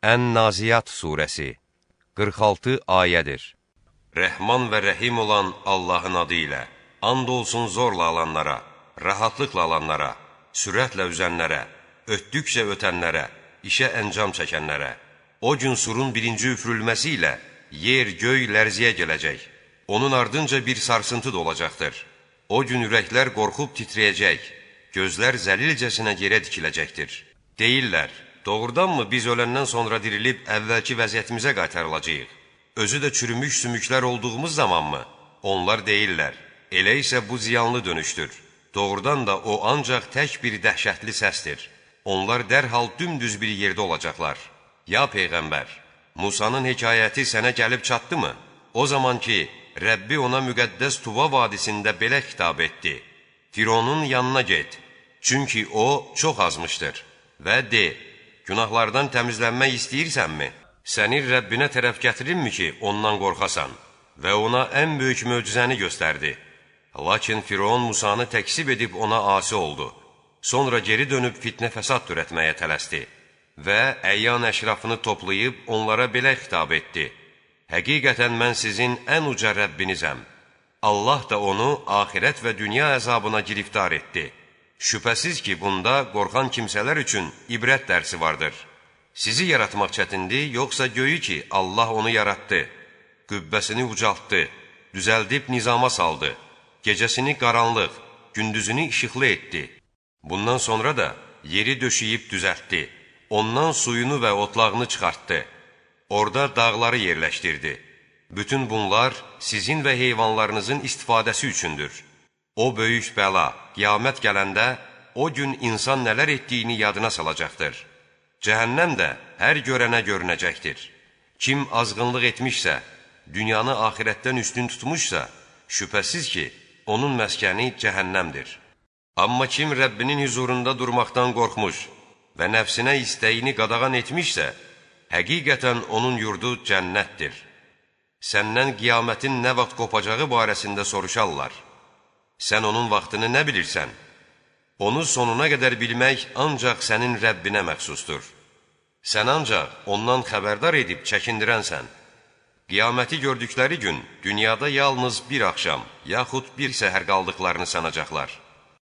Ən-Naziyat surəsi 46 ayədir. Rəhman və rəhim olan Allahın adı ilə and olsun zorla alanlara, rahatlıqla alanlara, sürətlə üzənlərə, ötdükcə ötənlərə, işə əncam çəkənlərə. O gün surun birinci üfürülməsi ilə yer, göy lərziyə gələcək. Onun ardınca bir sarsıntı da olacaqdır. O gün ürəklər qorxub titrəyəcək, gözlər zəlilcəsinə yerə dikiləcəkdir. Deyirlər, Doğrudanmı biz öləndən sonra dirilib əvvəlki vəziyyətimizə qaytarılacağıq? Özü də çürümüş sümüklər olduğumuz zamanmı? Onlar deyirlər, elə isə bu ziyanlı dönüşdür. Doğrudan da o ancaq tək bir dəhşətli səsdir. Onlar dərhal dümdüz bir yerdə olacaqlar. Ya Peyğəmbər, Musanın hekayəti sənə gəlib çatdı mı? O zaman ki, Rəbbi ona müqəddəs Tuva vadisində belə xitab etdi. Fironun yanına get, çünki o çox azmışdır. Və de, Günahlardan təmizlənmək istəyirsənmi? Səni Rəbbinə tərəf gətirirmi ki, ondan qorxasan? Və ona ən böyük möcüzəni göstərdi. Lakin Firon Musanı təksib edib ona asi oldu. Sonra geri dönüb fitnə fəsad törətməyə tələsdi. Və əyyan əşrafını toplayıb onlara belə xitab etdi. Həqiqətən mən sizin ən uca Rəbbinizəm. Allah da onu axirət və dünya əzabına giriftar etdi. Şübhəsiz ki, bunda qorxan kimsələr üçün ibrət dərsi vardır. Sizi yaratmaq çətindir, yoxsa göyü ki, Allah onu yaratdı, qübbəsini ucaltdı, düzəldib nizama saldı, gecəsini qaranlıq, gündüzünü işıqlı etdi. Bundan sonra da yeri döşəyib düzəltdi, ondan suyunu və otlağını çıxartdı, orada dağları yerləşdirdi. Bütün bunlar sizin və heyvanlarınızın istifadəsi üçündür. O böyük bəla, qiyamət gələndə o gün insan nələr etdiyini yadına salacaqdır. Cəhənnəm də hər görənə görünəcəkdir. Kim azğınlıq etmişsə, dünyanı axirətdən üstün tutmuşsa, şübhəsiz ki, onun məskəni cəhənnəmdir. Amma kim Rəbbinin huzurunda durmaqdan qorxmuş və nəfsinə istəyini qadağan etmişsə, həqiqətən onun yurdu cənnətdir. Səndən qiyamətin nə vaxt qopacağı barəsində soruşarlar. Sən onun vaxtını nə bilirsən? Onu sonuna qədər bilmək ancaq sənin Rəbbinə məxsusdur. Sən ancaq ondan xəbərdar edib çəkindirənsən. Qiyaməti gördükləri gün dünyada yalnız bir axşam, yaxud bir səhər qaldıqlarını sanacaqlar.